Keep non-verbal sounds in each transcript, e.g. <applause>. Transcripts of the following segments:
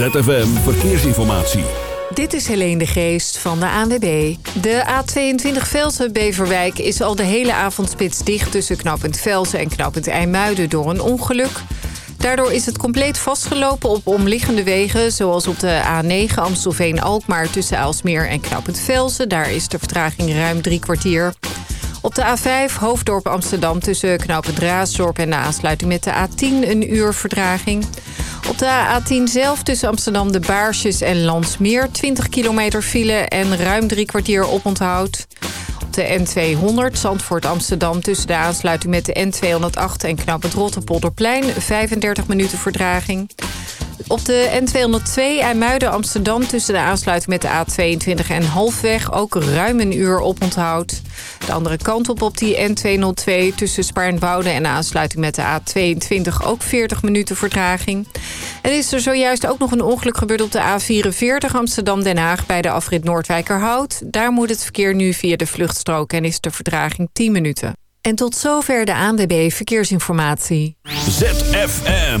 ZFM Verkeersinformatie. Dit is Helene de Geest van de ANWB. De A22 Velsen-Beverwijk is al de hele avondspits dicht... tussen knooppunt Velsen en knooppunt IJmuiden door een ongeluk. Daardoor is het compleet vastgelopen op omliggende wegen... zoals op de A9 Amstelveen-Alkmaar tussen Aalsmeer en knooppunt Velsen. Daar is de vertraging ruim drie kwartier. Op de A5 Hoofddorp Amsterdam tussen knooppunt Raasdorp... en de aansluiting met de A10 een uur vertraging... Op de A10 zelf tussen Amsterdam de Baarsjes en Landsmeer... 20 kilometer file en ruim drie kwartier oponthoud. Op de N200 Zandvoort Amsterdam tussen de aansluiting met de N208... en knap het Rotterpolderplein 35 minuten verdraging. Op de N202 IJmuiden Amsterdam tussen de aansluiting met de A22 en halfweg ook ruim een uur oponthoud. De andere kant op op die N202 tussen Spaarnwoude en de aansluiting met de A22 ook 40 minuten vertraging. En is er zojuist ook nog een ongeluk gebeurd op de A44 Amsterdam-Den Haag bij de afrit Noordwijkerhout. Daar moet het verkeer nu via de vluchtstrook en is de vertraging 10 minuten. En tot zover de ANWB Verkeersinformatie. ZFM.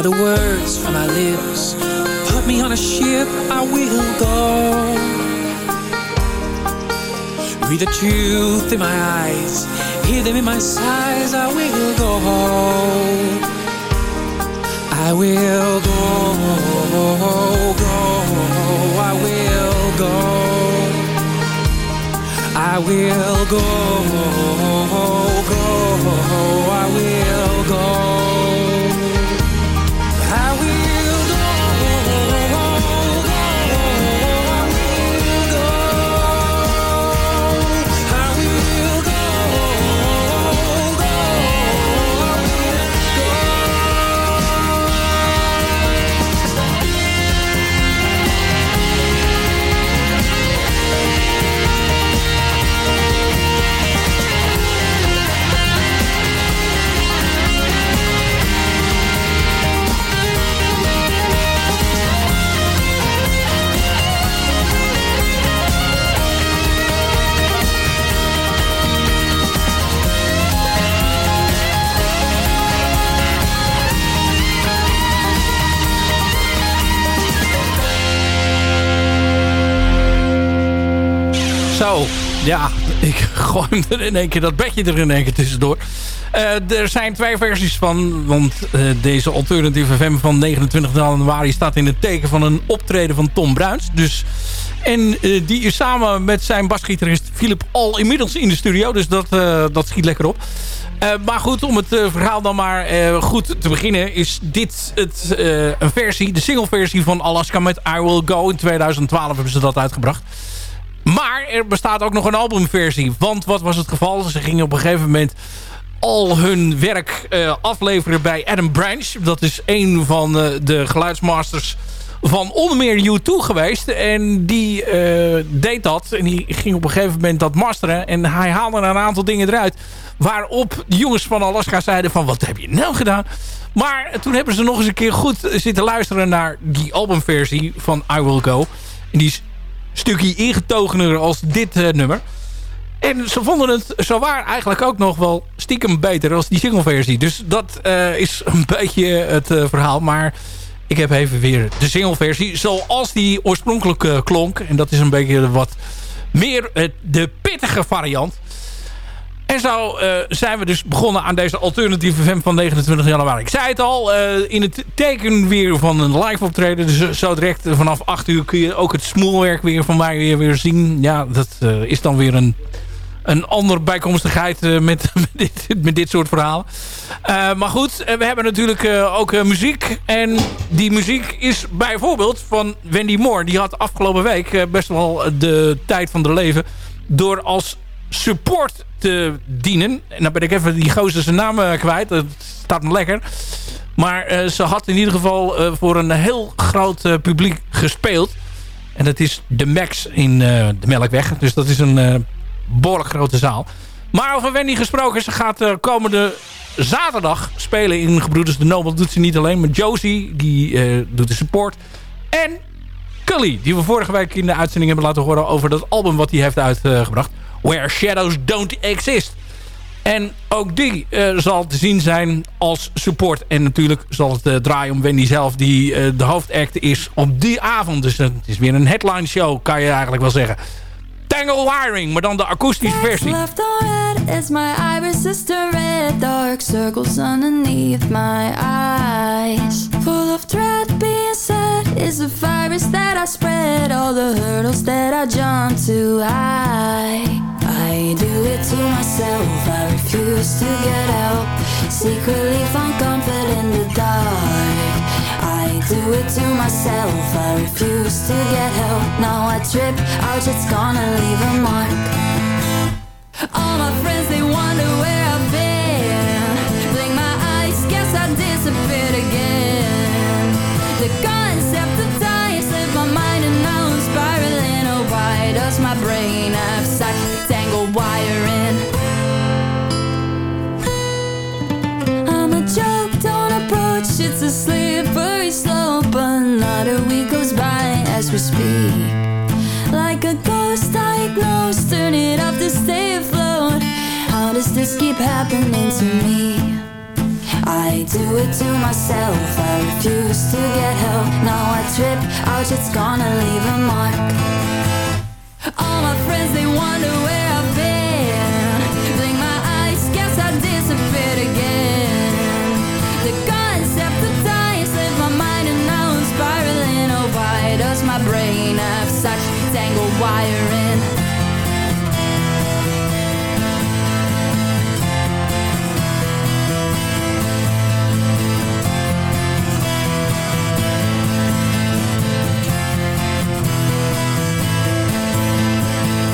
The words from my lips Put me on a ship, I will go. Read the truth in my eyes Hear them in my sighs, I will go. I will go, go I will go. I will go, go I will Ja, ik gooi er in één keer dat bedje er in één keer tussendoor. Uh, er zijn twee versies van, want uh, deze Alternative FM van 29 januari staat in het teken van een optreden van Tom Bruins. Dus, en uh, die is samen met zijn basgitarist Philip al inmiddels in de studio, dus dat, dat schiet lekker op. maar goed, om het verhaal dan maar goed te beginnen... is dit het, een versie, de singleversie van Alaska met I Will Go. In 2012 hebben ze dat uitgebracht. Maar er bestaat ook nog een albumversie. Want wat was het geval? Ze gingen op een gegeven moment al hun werk uh, afleveren bij Adam Branch. Dat is een van uh, de geluidsmasters van onder meer U2 geweest. En die uh, deed dat. En die ging op een gegeven moment dat masteren. En hij haalde een aantal dingen eruit. Waarop de jongens van Alaska zeiden van... Wat heb je nou gedaan? Maar toen hebben ze nog eens een keer goed zitten luisteren... naar die albumversie van I Will Go. En die is stukje ingetogener als dit uh, nummer. En ze vonden het zowaar eigenlijk ook nog wel stiekem beter als die singleversie. Dus dat uh, is een beetje het uh, verhaal. Maar ik heb even weer de singleversie zoals die oorspronkelijk klonk. En dat is een beetje wat meer de pittige variant. En zo uh, zijn we dus begonnen aan deze alternatieve FM van 29 januari. Ik zei het al, uh, in het teken weer van een live optreden. Dus zo direct vanaf 8 uur kun je ook het smoelwerk weer van mij weer, weer zien. Ja, dat is dan weer een, een ander bijkomstigheid met, <laughs> met, dit, met dit soort verhalen. maar goed, we hebben natuurlijk ook muziek. En die muziek is bijvoorbeeld van Wendy Moore. Die had afgelopen week best wel de tijd van de leven... door als support te dienen. En dan ben ik even die gozer zijn naam eh, kwijt. Dat staat me lekker. Maar uh, ze had in ieder geval uh, voor een heel groot publiek gespeeld. En dat is de Max in de Melkweg. Dus dat is een behoorlijk grote zaal. Maar over Wendy gesproken. Ze gaat komende zaterdag spelen in Gebroeders de Nobel. doet ze niet alleen. Maar Josie, die doet de support. En Cully, die we vorige week in de uitzending hebben laten horen... over dat album wat hij heeft uitgebracht. Where Shadows Don't Exist. En ook die uh, zal te zien zijn als support. En natuurlijk zal het uh, draaien om Wendy zelf... die uh, de hoofdact is op die avond. Dus het is weer een headline show, kan je eigenlijk wel zeggen. Tangle Wiring, maar dan de akoestische versie. Left on red is my iris sister red Dark circles underneath my eyes Full of dread being said Is a virus that I spread All the hurdles that I jump to I I do it to myself, I refuse to get help Secretly find comfort in the dark. I do it to myself, I refuse to get help. Now I trip, ouch, it's gonna leave a mark. All my friends, they wonder where I've been. Blink my eyes, guess I disappeared we speak. Like a ghost diagnosed, turn it off to stay afloat. How does this keep happening to me? I do it to myself, I refuse to get help. Now I trip, ouch, it's gonna leave a mark. All my friends, they wonder where wiring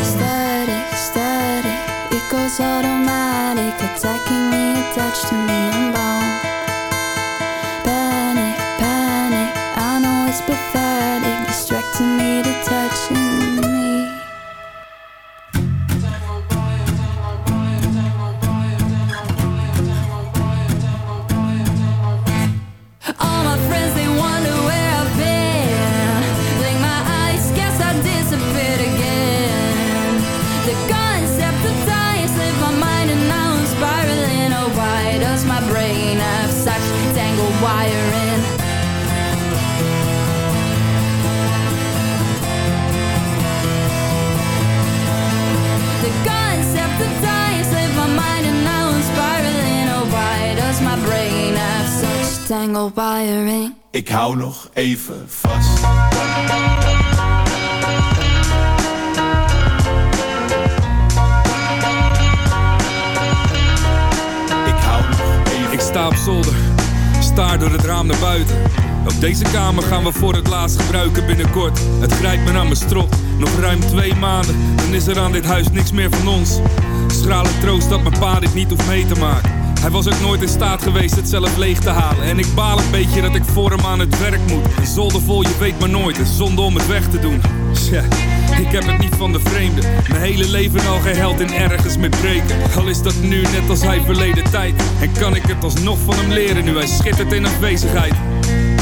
Static, static, it goes automatic. Attacking me, attached to me, Ik hou nog even vast. Ik hou nog even Ik sta op zolder, staar door het raam naar buiten. Ook deze kamer gaan we voor het laatst gebruiken binnenkort. Het grijpt me naar mijn strot. Nog ruim twee maanden, dan is er aan dit huis niks meer van ons. Schrale troost dat mijn pa dit niet hoeft mee te maken. Hij was ook nooit in staat geweest het zelf leeg te halen. En ik baal een beetje dat ik voor hem aan het werk moet. Een zolder vol, je weet maar nooit. Een zonde om het weg te doen. Tja, ik heb het niet van de vreemde. Mijn hele leven al geen held in ergens meer breken. Al is dat nu net als hij verleden tijd. En kan ik het alsnog van hem leren nu hij schittert in afwezigheid.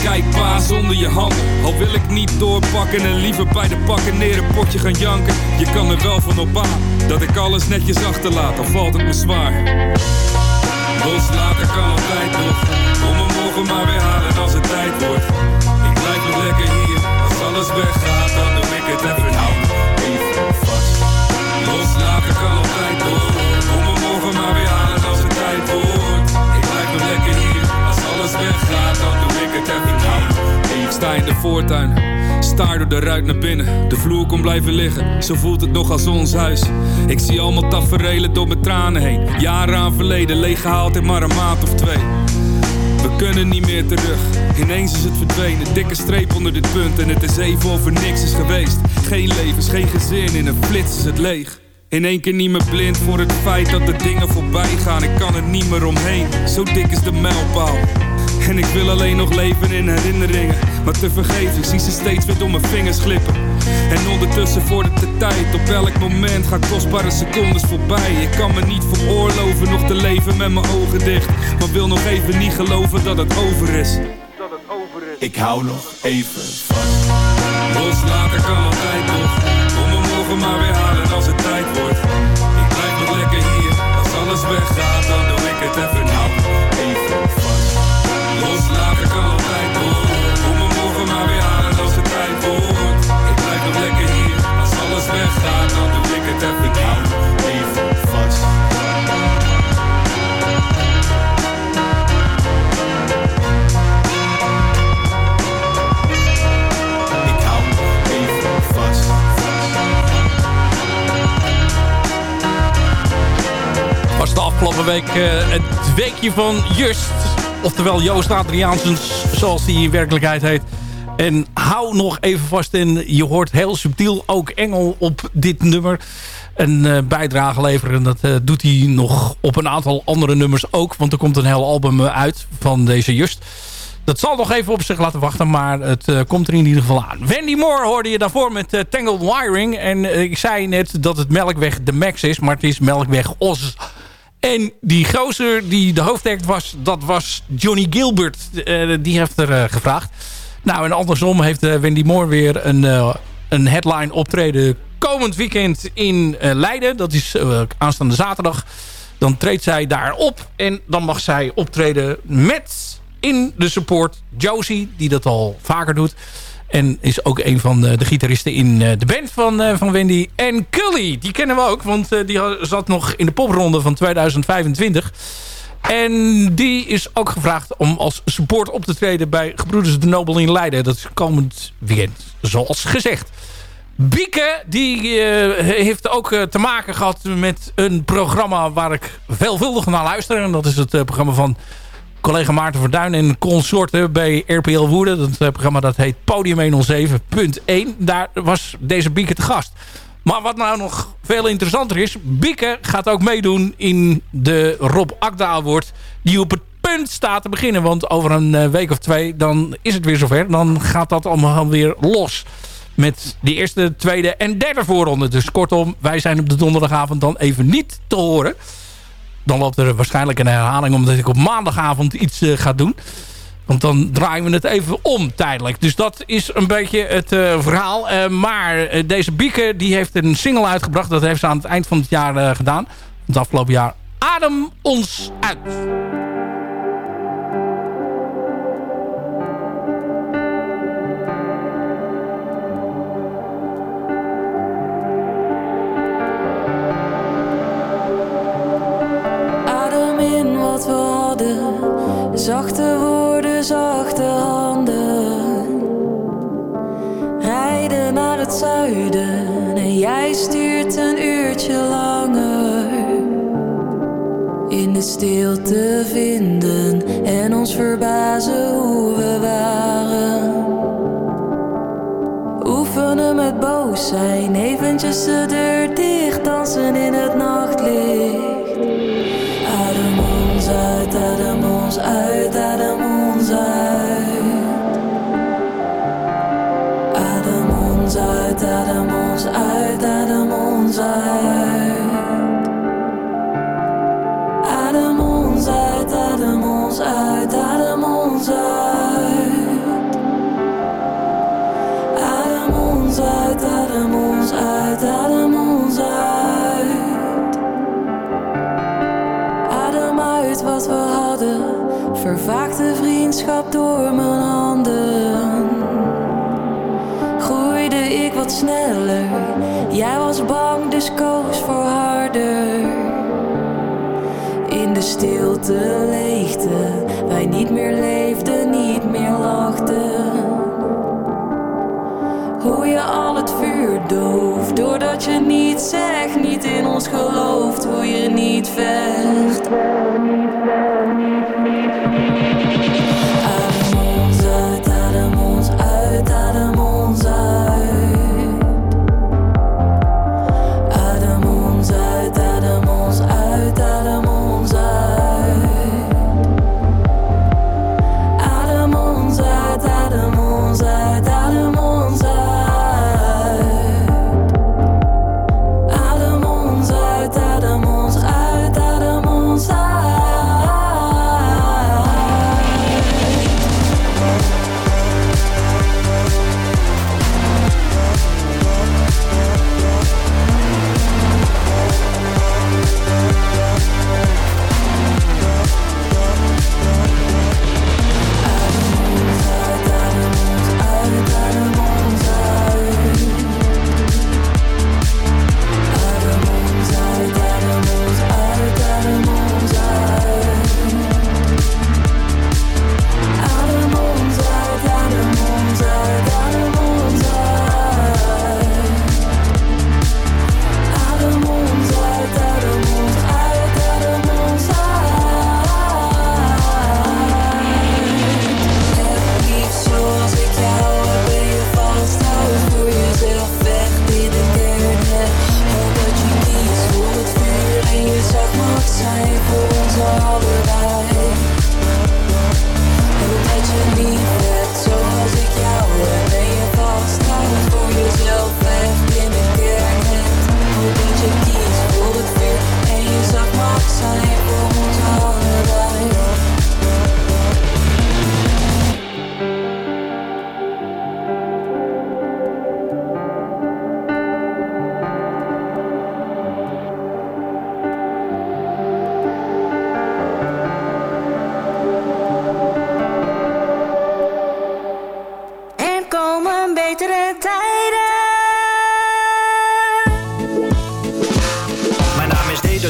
Kijk pa zonder je handen Al wil ik niet doorpakken en liever bij de pakken neer een potje gaan janken Je kan er wel van op aan Dat ik alles netjes achterlaat, al valt het me zwaar Loslaten kan altijd nog Kom me morgen maar weer halen als het tijd wordt. Ik blijf nog lekker hier Als alles weggaat dan doe ik het even niet. Even vast. Loslaten kan altijd nog Kom me morgen maar weer halen als het tijd wordt. Ik blijf nog lekker hier Als alles weggaat dan doe ik het even niet. Ik sta in de voortuin Staar door de ruit naar binnen De vloer kon blijven liggen Zo voelt het nog als ons huis Ik zie allemaal taferelen door mijn tranen heen Jaren aan verleden leeggehaald in maar een maand of twee we kunnen niet meer terug. Ineens is het verdwenen. Dikke streep onder dit punt. En het is even of er niks is geweest. Geen levens, geen gezin. In een flits is het leeg. In één keer niet meer blind voor het feit dat de dingen voorbij gaan. Ik kan er niet meer omheen. Zo dik is de mijlpaal. En ik wil alleen nog leven in herinneringen. Maar te vergeven, ik zie ze steeds weer door mijn vingers glippen. En ondertussen vordert de tijd. Op elk moment gaan kostbare secondes voorbij. Ik kan me niet veroorloven nog te leven met mijn ogen dicht. Maar wil nog even niet geloven dat het over is. Ik hou nog even vast. Loslaten kan altijd nog. Kom me morgen maar weer halen als het tijd wordt. Ik blijf nog lekker hier. Als alles weggaat, dan doe ik het even niet. Kan altijd nog. Kom me morgen maar weer halen als het tijd wordt. Ik blijf nog lekker hier. Als alles weggaat, dan doe ik het even niet. even vast. Ik hou nog even vast. was de afgelopen week eh, het weekje van Just. Oftewel Joost Adriaansens, zoals hij in werkelijkheid heet. En hou nog even vast in. Je hoort heel subtiel ook Engel op dit nummer. Een eh, bijdrage leveren. En dat eh, doet hij nog op een aantal andere nummers ook. Want er komt een heel album eh, uit van deze Just. Dat zal nog even op zich laten wachten, maar het komt er in ieder geval aan. Wendy Moore hoorde je daarvoor met Tangled Wiring. En ik zei net dat het Melkweg de Max is, maar het is Melkweg Os. En die gozer die de hoofdact was, dat was Johnny Gilbert. Eh, die heeft er eh, gevraagd. Nou, en andersom heeft eh, Wendy Moore weer een, een headline optreden komend weekend in Leiden. Dat is aanstaande zaterdag. Dan treedt zij daar op en dan mag zij optreden met in de support Josie, die dat al vaker doet. En is ook een van de, de gitaristen in eh, de band van, eh, van Wendy. En Cully, die kennen we ook, want eh, die zat nog in de popronde van 2025. En die is ook gevraagd om als support op te treden bij Gebroeders de Nobel in Leiden. Dat is komend weekend, zoals gezegd. Bieke, die eh, heeft ook eh, te maken gehad met een programma waar ik veelvuldig naar luister. En dat is het eh, programma van collega Maarten Verduin en consorten bij RPL Woerden. Dat eh, programma dat heet Podium 107.1. Daar was deze Bieke te gast. Maar wat nou nog veel interessanter is... Bieke gaat ook meedoen in de Rob Akda Award... die op het punt staat te beginnen. Want over een eh, week of twee, dan is het weer zover. Dan gaat dat allemaal weer los. Met de eerste, tweede en derde voorronde. Dus kortom, wij zijn op de donderdagavond dan even niet te horen. Dan loopt er waarschijnlijk een herhaling... omdat ik op maandagavond iets eh, ga doen. Want dan draaien we het even om tijdelijk. Dus dat is een beetje het eh, verhaal. Eh, maar deze Bieke die heeft een single uitgebracht. Dat heeft ze aan het eind van het jaar gedaan. Het afgelopen jaar. Adem ons uit. Zachte woorden zachte handen rijden naar het zuiden en jij stuurt een uurtje langer in de stilte vinden en ons verbazen hoe we waren. Oefenen met boos zijn, eventjes de deur je niet in ons gelooft, hoe je niet vecht.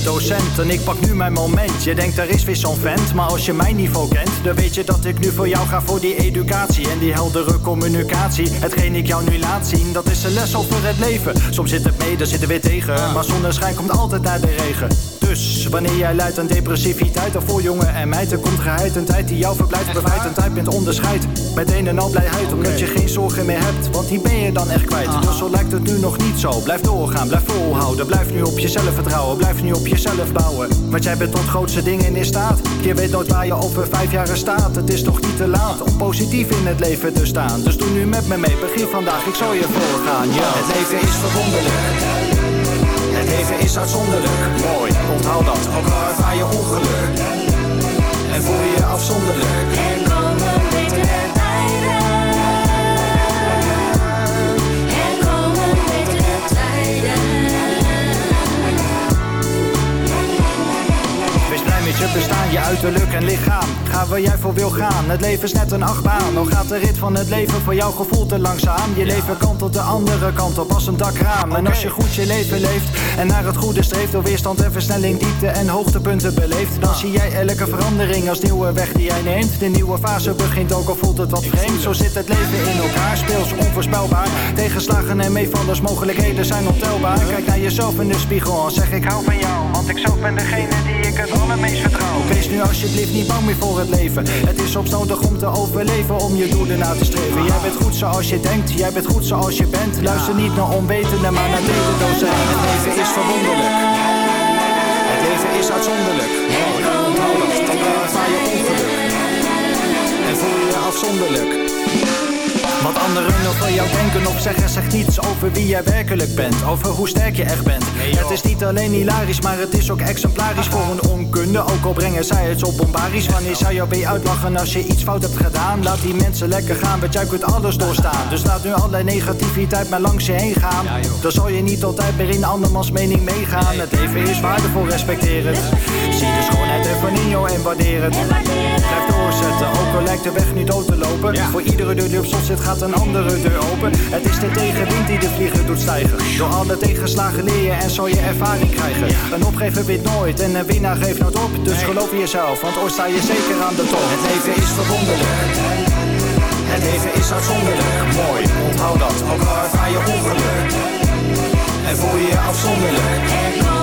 Docent, en ik pak nu mijn moment. Je denkt er is weer zo'n vent, maar als je mijn niveau kent, dan weet je dat ik nu voor jou ga voor die educatie en die heldere communicatie. Hetgeen ik jou nu laat zien, dat is een les over het leven. Soms zit het mee, dan zit er weer tegen, maar zonneschijn komt altijd naar de regen. Dus wanneer jij luidt aan depressiviteit, dan voor jongen en meid, dan komt geheid een tijd die jou verblijft, bevrijdt een tijd bent onderscheid. Met een en al blijheid, omdat je geen zorgen meer hebt, want die ben je dan echt kwijt. Dus zo lijkt het nu nog niet zo. Blijf doorgaan, blijf volhouden, blijf nu op jezelf vertrouwen, blijf nu op jezelf bouwen. Want jij bent tot grootste dingen in staat. Je weet nooit waar je over vijf jaar staat. Het is toch niet te laat om positief in het leven te staan. Dus doe nu met me mee, begin vandaag, ik zal je voorgaan. Ja. Het leven is verwonderlijk. Het leven is uitzonderlijk. Mooi, onthoud dat, ook al ervaar je ongeluk. En voel je je afzonderlijk. Er komen betere tijden. Er komen betere tijden. Wees blij met je bestaan, je uit uiterlijk en lichaam. Ga waar jij voor wil gaan, het leven is net een achtbaan. Nog gaat de rit van het leven voor jouw gevoel te langzaam. Je leven kantelt de andere kant op als een dakraam. En als je goed je leven leeft en naar het goede streeft, door weerstand en versnelling, diepte en hoogtepunten beleeft, dan zie jij elke verandering als nieuwe weg die jij neemt. De nieuwe fase begint ook al voelt het wat vreemd. Zo zit het leven in elkaar, speels onvoorspelbaar. Tegenslagen en meevallers, mogelijkheden zijn ontelbaar. Kijk naar jezelf in de spiegel en zeg ik hou van jou. Want ik zelf ben degene die ik het allermeest vertrouw. Wees nu alsjeblieft niet bang meer voor het leven. Het is soms nodig om te overleven, om je doelen na te streven. Jij bent goed zoals je denkt, jij bent goed zoals je bent. Luister niet naar onwetenden, maar naar mededocenten. Het leven is verwonderlijk. Het leven is uitzonderlijk. Onthoud dat, dan ervaar je ongeluk. En voel je je afzonderlijk. Anderen nog van jou denken of zeggen Zegt niets over wie jij werkelijk bent Over hoe sterk je echt bent. Het is niet alleen hilarisch, maar het is ook exemplarisch Voor een onkunde, ook al brengen zij het zo bombarisch. Wanneer zou jou weer uitlachen als je iets fout hebt gedaan? Laat die mensen lekker gaan, want jij kunt alles doorstaan. Dus laat nu alle negativiteit maar langs je heen gaan. Dan zal je niet altijd meer in andermans mening meegaan. Het leven is waardevol, respecteer het Jou en waardeer het. Blijf doorzetten, ook al lijkt de weg nu dood te lopen. Voor iedere deur die op slot zit gaat een andere deur open. Het is de tegenwind die de vlieger doet stijgen. Door alle tegenslagen leer je en zal je ervaring krijgen. Een opgever wint nooit en een winnaar geeft nooit op. Dus geloof in jezelf, want ooit sta je zeker aan de top. Het leven is verwonderlijk. Het leven is uitzonderlijk. Mooi, onthoud dat, ook al ervaar je ongeluk. En voel je je afzonderlijk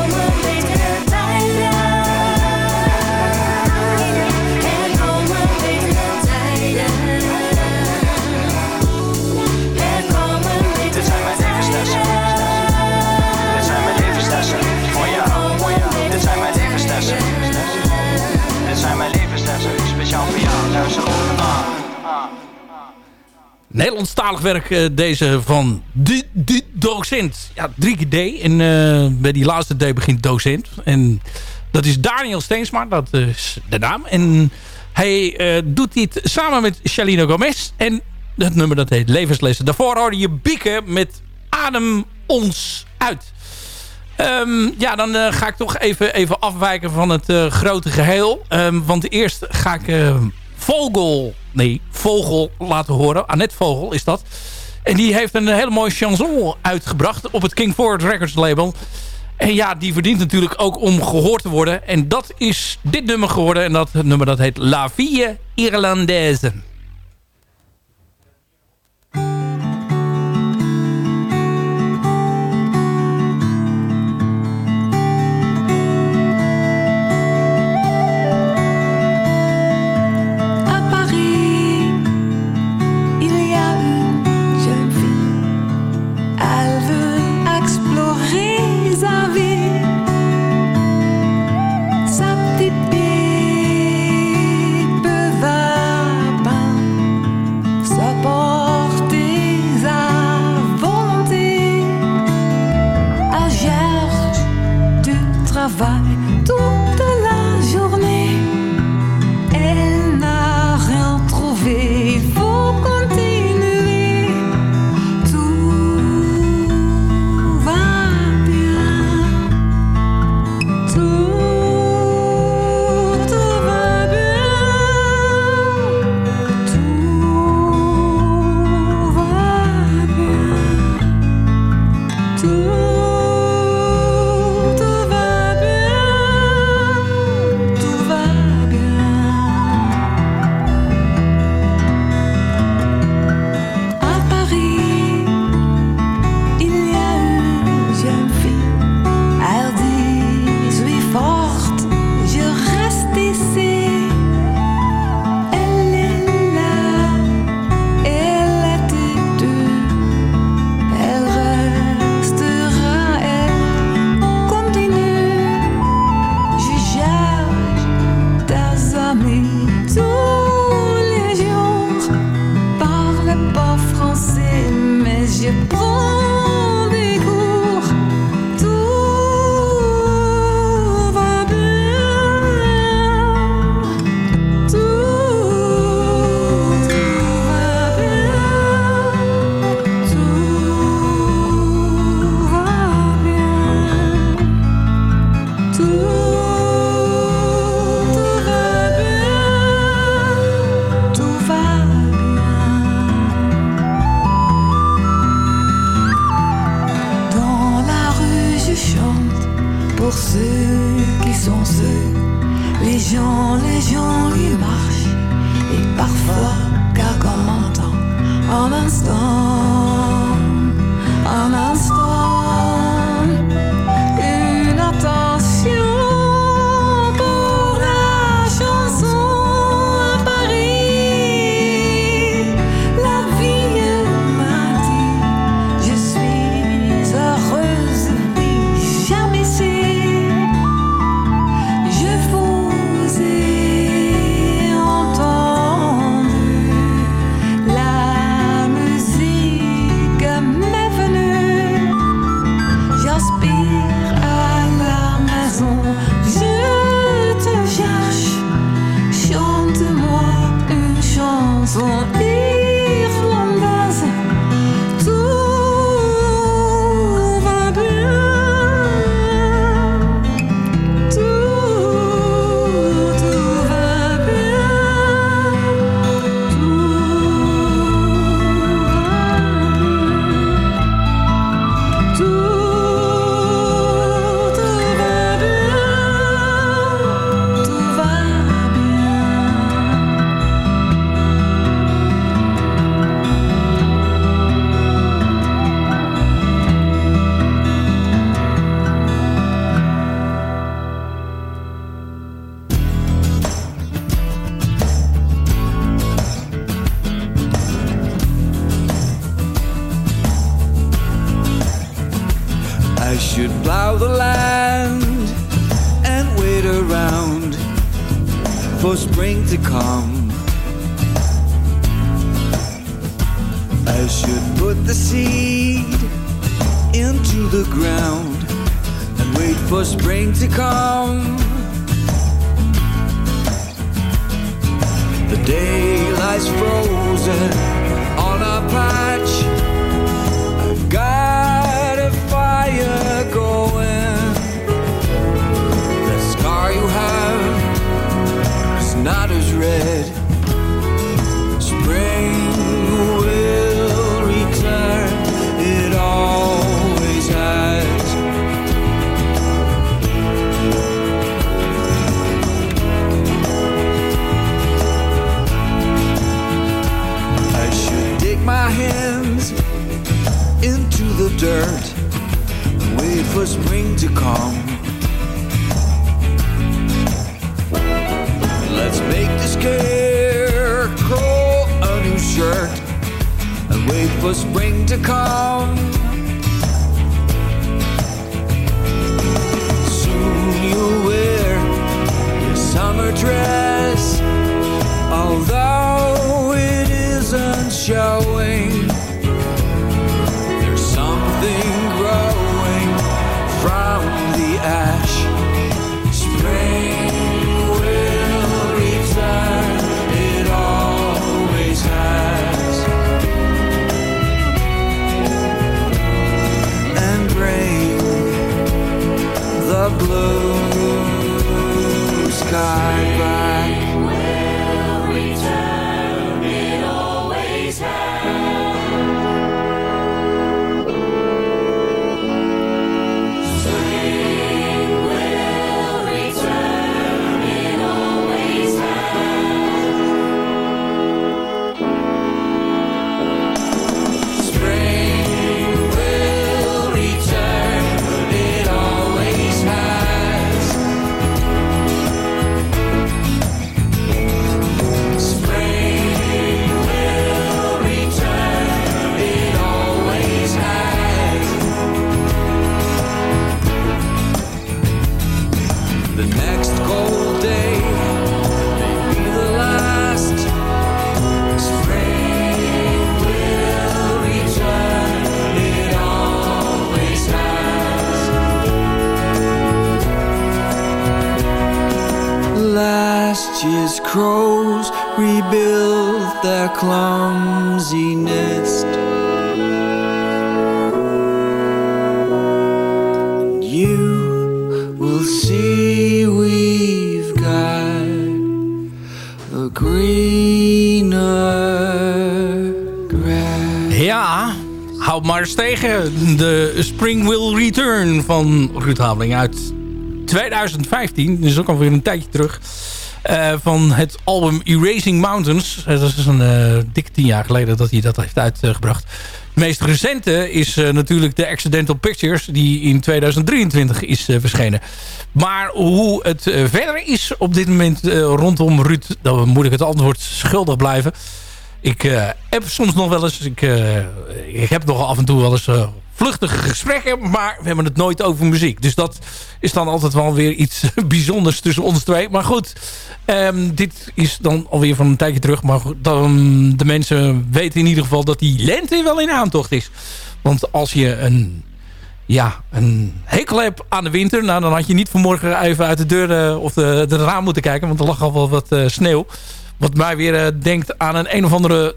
Nederlandstalig werk eh, deze van de, docent. Ja, drie keer D. En eh, bij die laatste D begint docent. En dat is Daniel Steensma, dat is de naam. En hij eh, doet dit samen met Shalino Gomez. En het nummer dat heet Levenslessen. Daarvoor hoorde je Bieken met Adem ons uit. Ehm, ja, dan ga ik toch even, even afwijken van het grote geheel. Ehm, want eerst ga ik Vogel, nee, Vogel laten horen. Annette Vogel is dat. En die heeft een hele mooie chanson uitgebracht op het King Forward Records label. En ja, die verdient natuurlijk ook om gehoord te worden. En dat is dit nummer geworden. En dat nummer dat heet La Vie Irlandaise. Ja, houd maar eens tegen. De Spring Will Return van Ruud Hameling uit 2015. Dus ook alweer een tijdje terug. Eh, van het album Erasing Mountains. Eh, dat is een uh, dik tien jaar geleden dat hij dat heeft uitgebracht. Het meest recente is natuurlijk de Accidental Pictures... die in 2023 is verschenen. Maar hoe het verder is op dit moment rondom Ruud... dan moet ik het antwoord schuldig blijven. Ik heb soms nog wel eens... Ik, ik heb nog af en toe wel eens vluchtige gesprekken, maar we hebben het nooit over muziek. Dus dat is dan altijd wel weer iets <laughs> bijzonders tussen ons twee. Maar goed, um, dit is dan alweer van een tijdje terug. Maar dan, de mensen weten in ieder geval dat die lente wel in aantocht is. Want als je een, ja, een hekel hebt aan de winter... Nou, dan had je niet vanmorgen even uit de deur of de, de raam moeten kijken. Want er lag al wel wat sneeuw. Wat mij weer uh, denkt aan een een of andere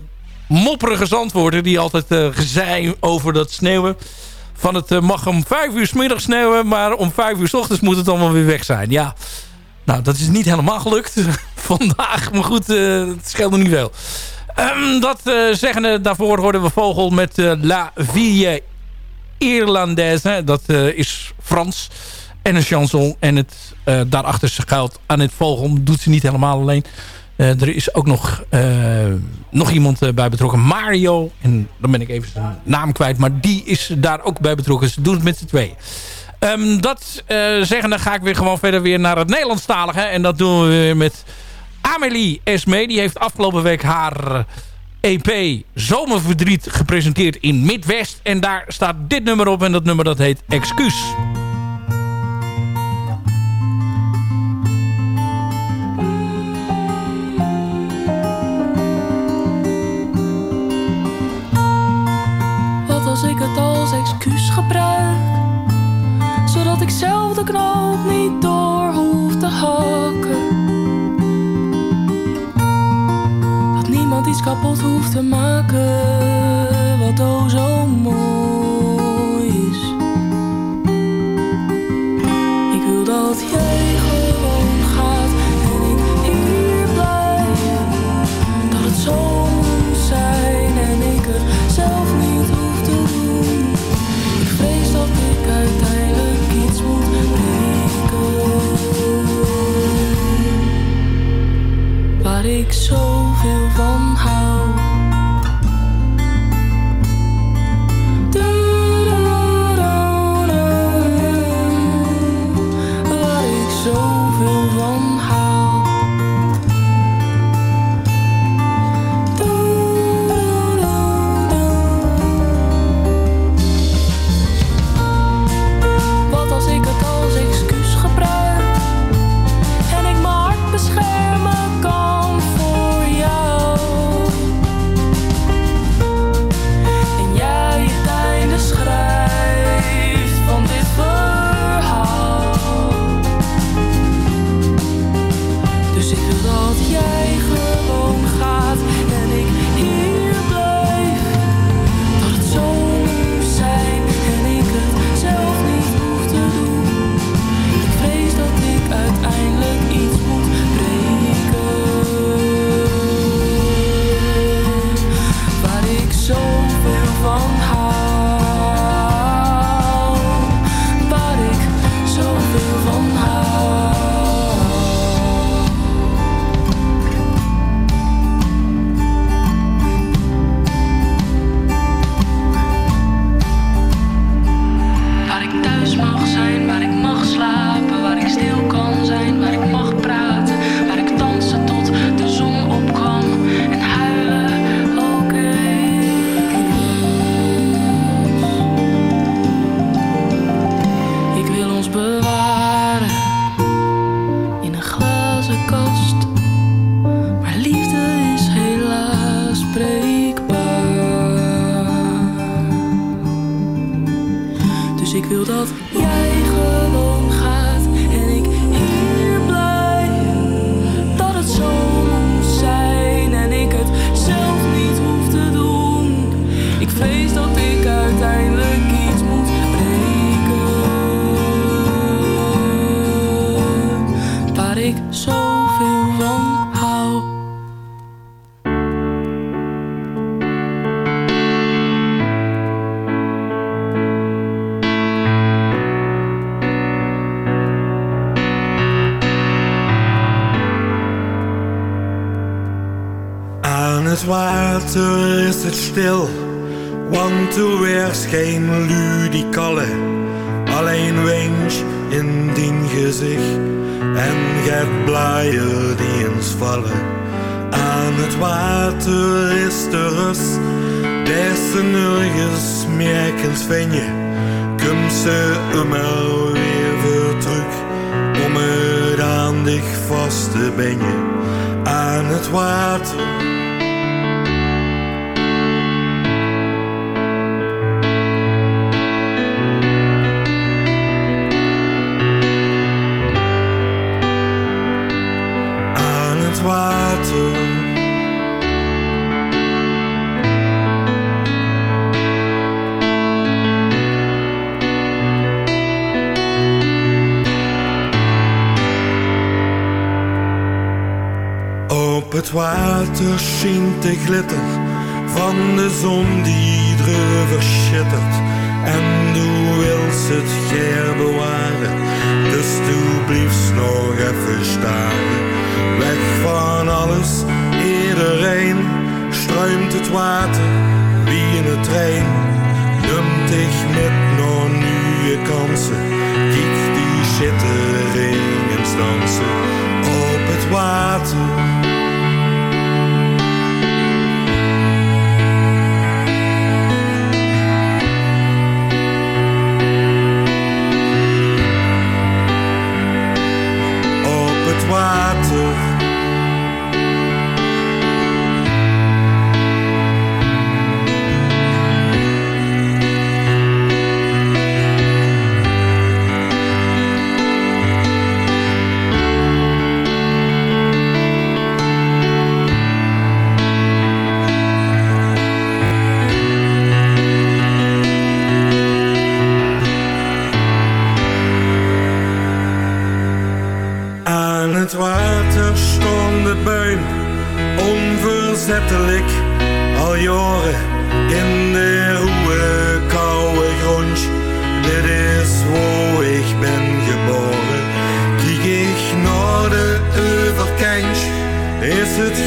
mopperige zandwoorden... die altijd uh, gezei over dat sneeuwen. Van het uh, mag om vijf uur s middag sneeuwen... maar om vijf uur s ochtends moet het allemaal weer weg zijn. Ja, nou, dat is niet helemaal gelukt <laughs> vandaag. Maar goed, uh, het scheelde niet veel. Um, dat zeggende, daarvoor hoorden we Vogel met La Ville Irlandaise. Dat is Frans. En een chanson. En het daarachter schuilt aan het Vogel. Doet ze niet helemaal alleen. Uh, er is ook nog, uh, nog iemand uh, bij betrokken. Mario. En dan ben ik even zijn naam kwijt. Maar die is daar ook bij betrokken. Ze doen het met z'n tweeën. Um, dat zeggen, dan ga ik weer gewoon verder weer naar het Nederlandstalige. En dat doen we weer met Amelie Esme. Die heeft afgelopen week haar EP Zomerverdriet gepresenteerd in Midwest. En daar staat dit nummer op. En dat nummer dat heet Excuus. Kapot hoeft te maken want er weers geen. Alleen wens in dien gezicht en get blijer die eens vallen. Aan het water is de rust, deze nergens meer kunt vinden. Kom ze immer weer weer terug, om het aan dich vast te benjen. Aan het water. Water schijnt de glitter van de zon die dreuver schittert. En du wilt het ger bewaren, dus du bliefst nog even staren. Weg van alles, iedereen, struimt het water wie in trein. Neemt dich met naar nieuwe kansen, kijk die schitteringen dansen op het water. In de ruwe koude grond. Dit is waar ik ben geboren. Kijk ik naar de overkant, is het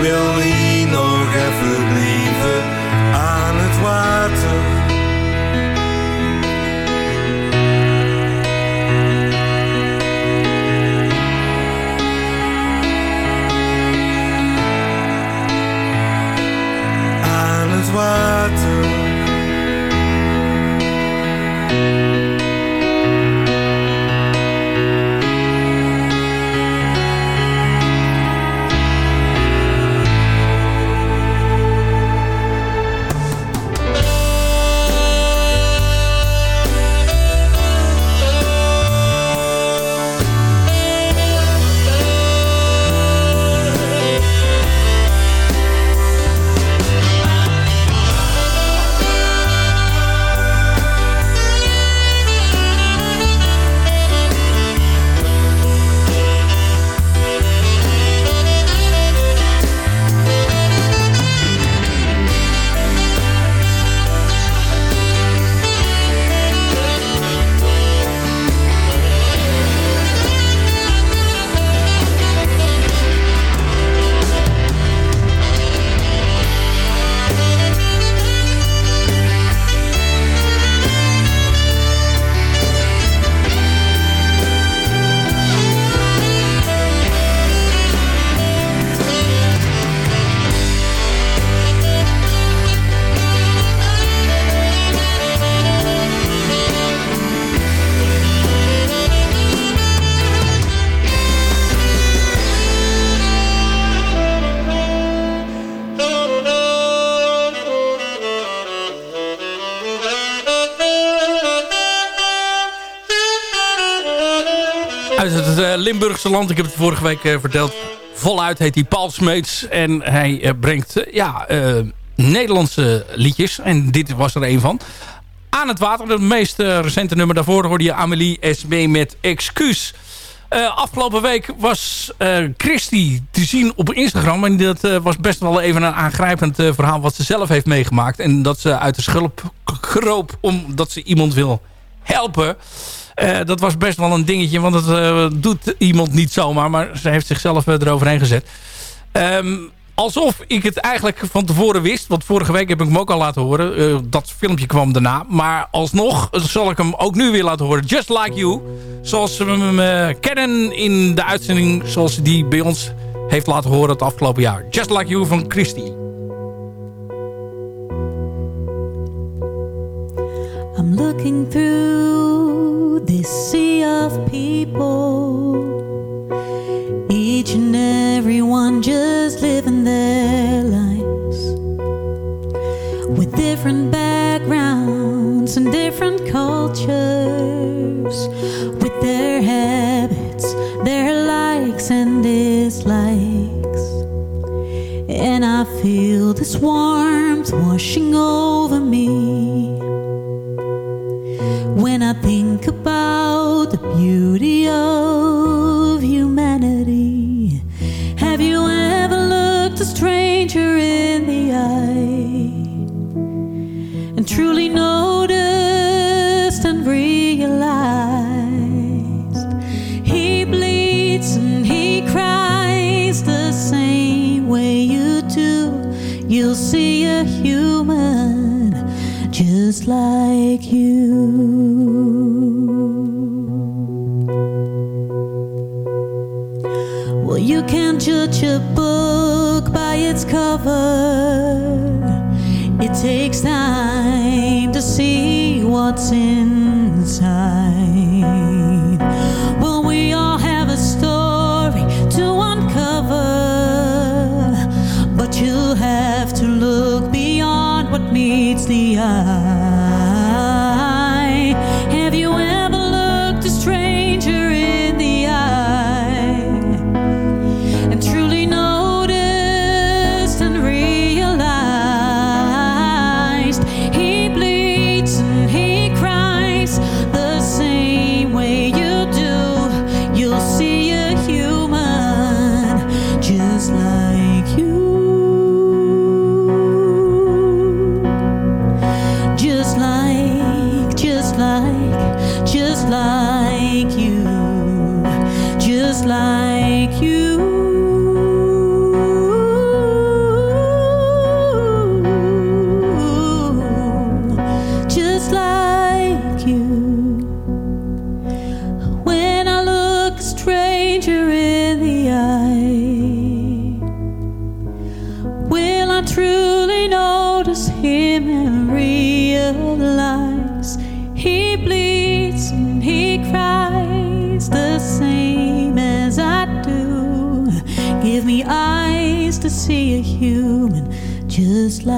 wil hier nog even Ik heb het vorige week eh, verteld. Voluit heet hij Paul Smeets. En hij eh, brengt eh, ja, Nederlandse liedjes. En dit was er een van. Aan het water, het meest recente nummer daarvoor hoorde je Amelie SB met Excuus. Afgelopen week was eh Christy te zien op Instagram. En dat was best wel even een aangrijpend verhaal wat ze zelf heeft meegemaakt. En dat ze uit de schulp kroop omdat ze iemand wil helpen. Eh, dat was best wel een dingetje, want dat eh, doet iemand niet zomaar. Maar ze heeft zichzelf eh, eroverheen gezet. Ehm, alsof ik het eigenlijk van tevoren wist. Want vorige week heb ik hem ook al laten horen. Dat filmpje kwam daarna. Maar alsnog zal ik hem ook nu weer laten horen. Just Like You. Zoals we hem kennen in de uitzending zoals die bij ons heeft laten horen het afgelopen jaar. Just Like You van Christy. I'm looking through this sea of people, each and every one just living their lives with different backgrounds and different cultures, with their habits, their likes and dislikes. And I feel this warmth washing over me mía. Just like you. When I look a stranger in the eye, will I truly notice him and realize he bleeds and he cries the same as I do? Give me eyes to see a human just like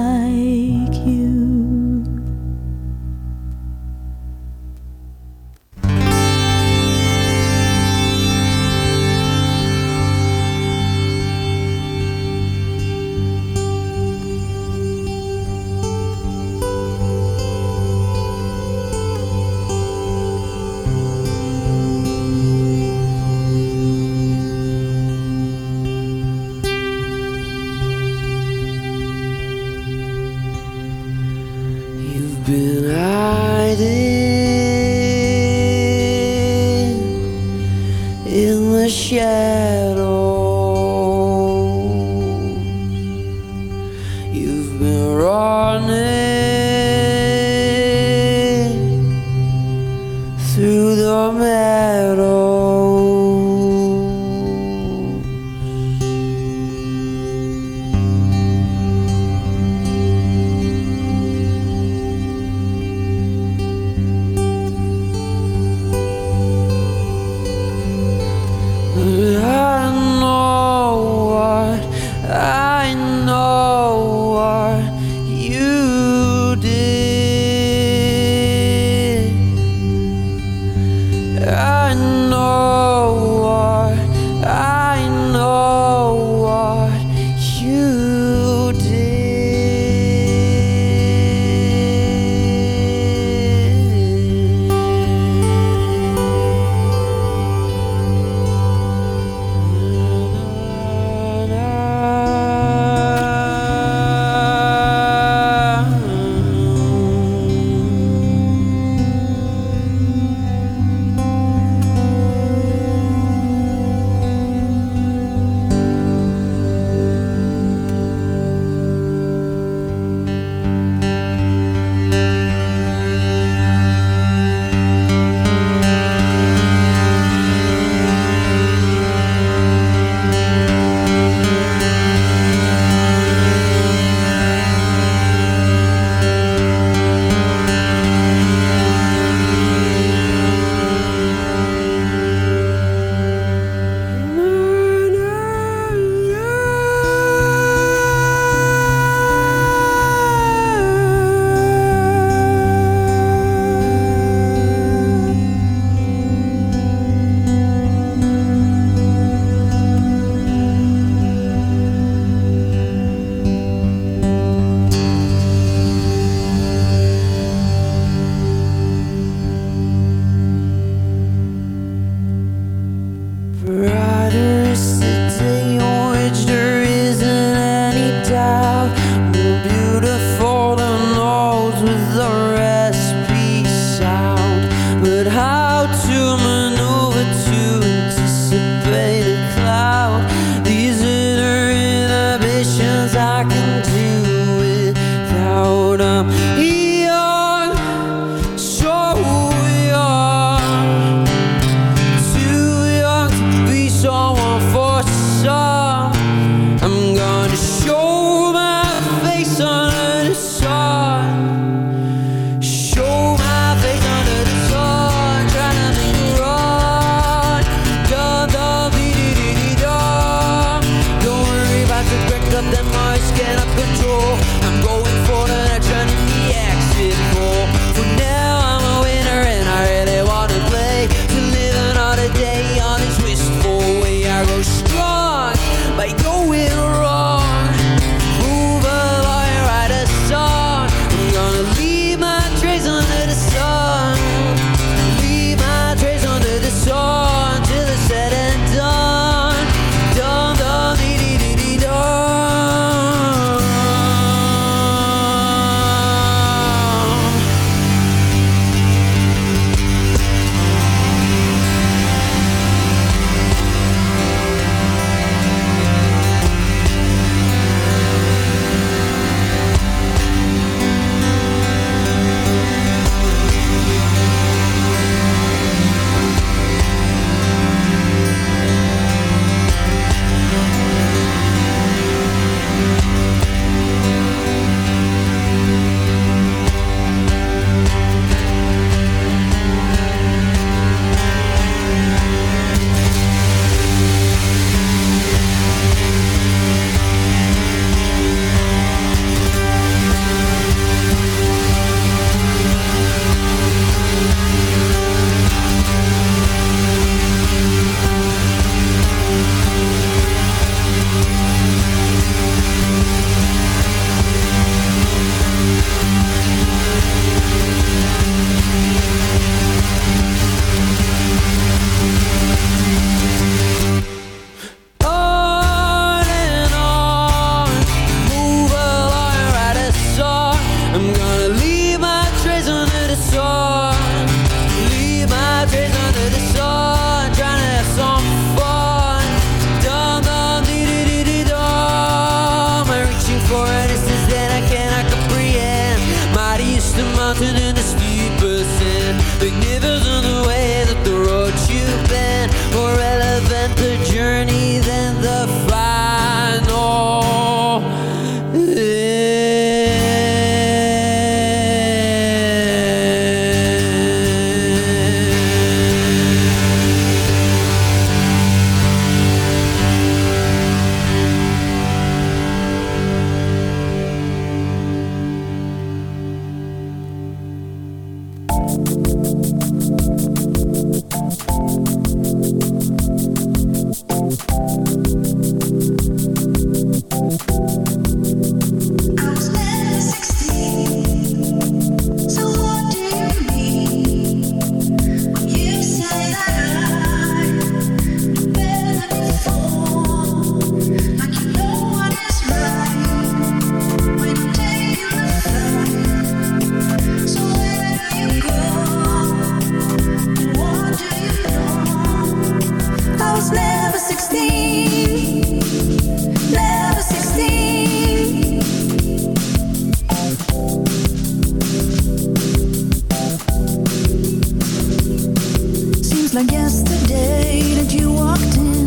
like yesterday that you walked in.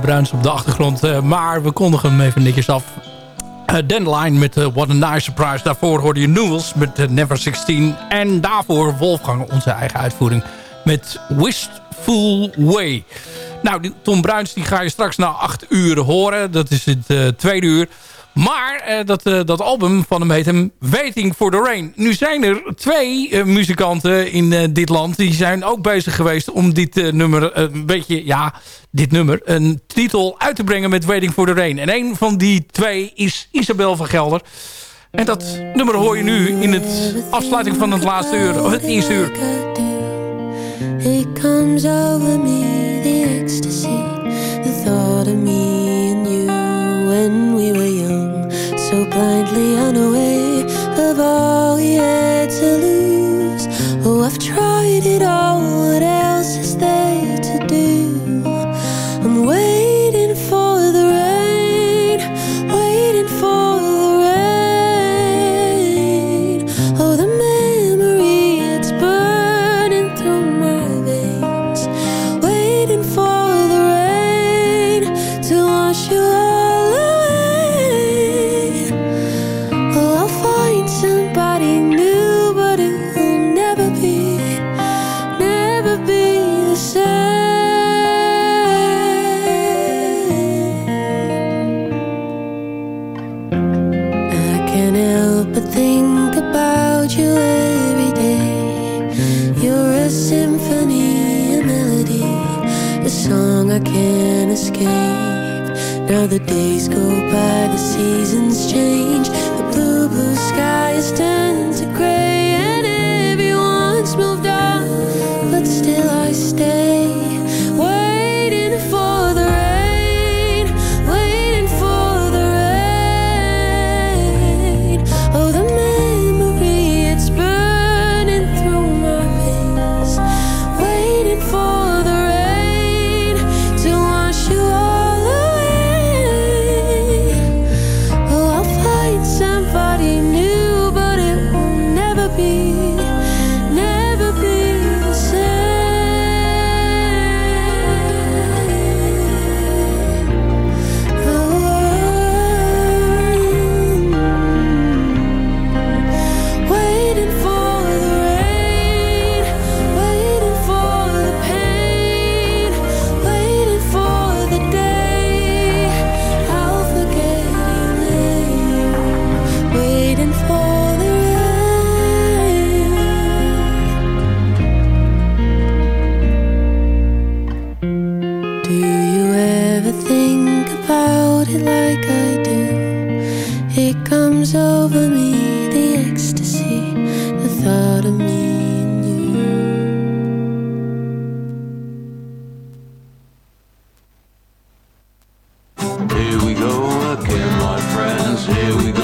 Bruins op de achtergrond, eh, maar we kondigen hem even netjes af. Uh, Dandelion met eh, What a Nice Surprise. Daarvoor hoorde je Newells met eh, Never 16. En daarvoor Wolfgang, onze eigen uitvoering, met Wistful Way. Nou, Tom Bruins die ga je straks na acht uur horen. Dat is het eh, tweede uur. Maar eh, dat, eh, dat album van hem heet hem Waiting for the Rain. Nu zijn er twee eh, muzikanten in eh, dit land... die zijn ook bezig geweest om dit eh, nummer eh, een beetje... ja, dit nummer, een titel uit te brengen met Waiting for the Rain. En een van die twee is Isabel van Gelder. En dat nummer hoor je nu in het afsluiting van het laatste uur, of het eerste uur. It comes over me, the ecstasy, the thought of me and you when we were young, so blindly unaware of all we had to lose. Oh, I've tried here we go